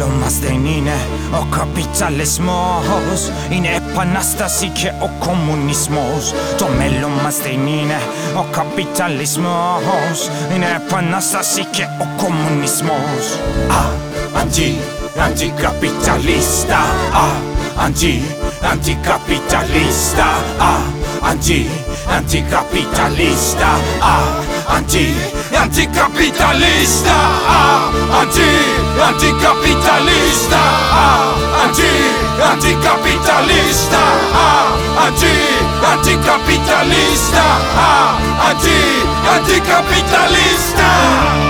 μέλλον μας δεν είναι ο καπιταλισμός Είναι επανάσταση και ο κομμουνισμός Το μέλλον μας δεν είναι ο καπιταλισμός Είναι επανάσταση και ο κομμουνισμός Α, αντί, αντικαπιταλίστα Α, αντί, αντικαπιταλίστα Α, anti, anticapitalista, anti, anticapitalista, ah, anti, anticapitalista, anti, anticapitalista, ah, anti, anticapitalista, ah, anti, anticapitalista. Ah, anti, anticapitalista. Ah, ah,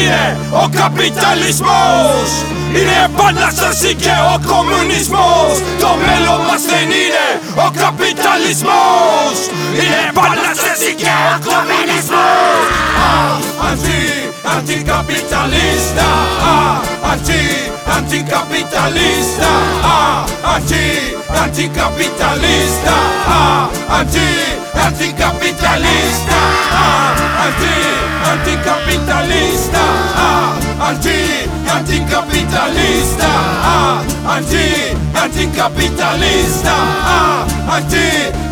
είναι ο καπιταλισμός. Είναι επανάσταση και ο κομμουνισμός. Το μέλλον μας δεν είναι ο καπιταλισμός. Είναι επανάσταση και ο κομμουνισμός. Αντι, αντικαπιταλίστα. Αντι, αντικαπιταλίστα. Αντι, αντικαπιταλίστα. Αντι, αντικαπιταλίστα antikapitalista,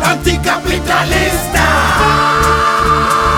antikapitalista. Ah,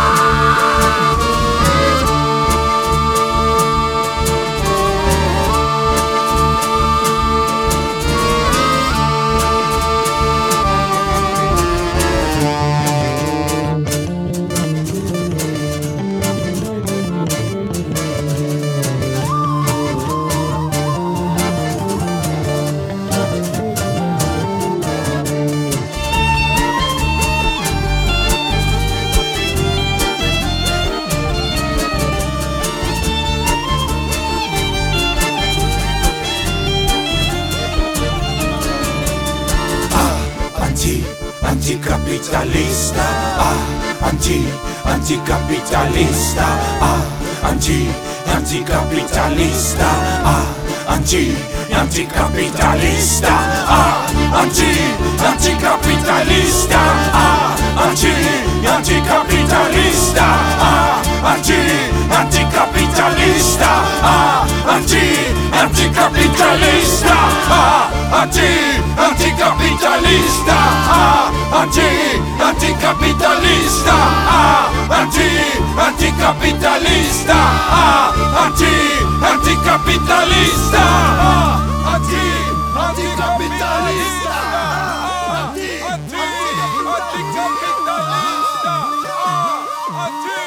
anticapitalista, ah, anti, anticapitalista. anticapitalista, ah, anti, anticapitalista, ah, anti, anticapitalista, ah, anti, anticapitalista, ah, anti, anticapitalista, ah, anti, anticapitalista, ah, anti, anticapitalista, ah, anti, anticapitalista, ah, anti, anticapitalista, ah, anti, anticapitalista, ah, anti, anticapitalista. Anti, anti, Anti, anticapitalista.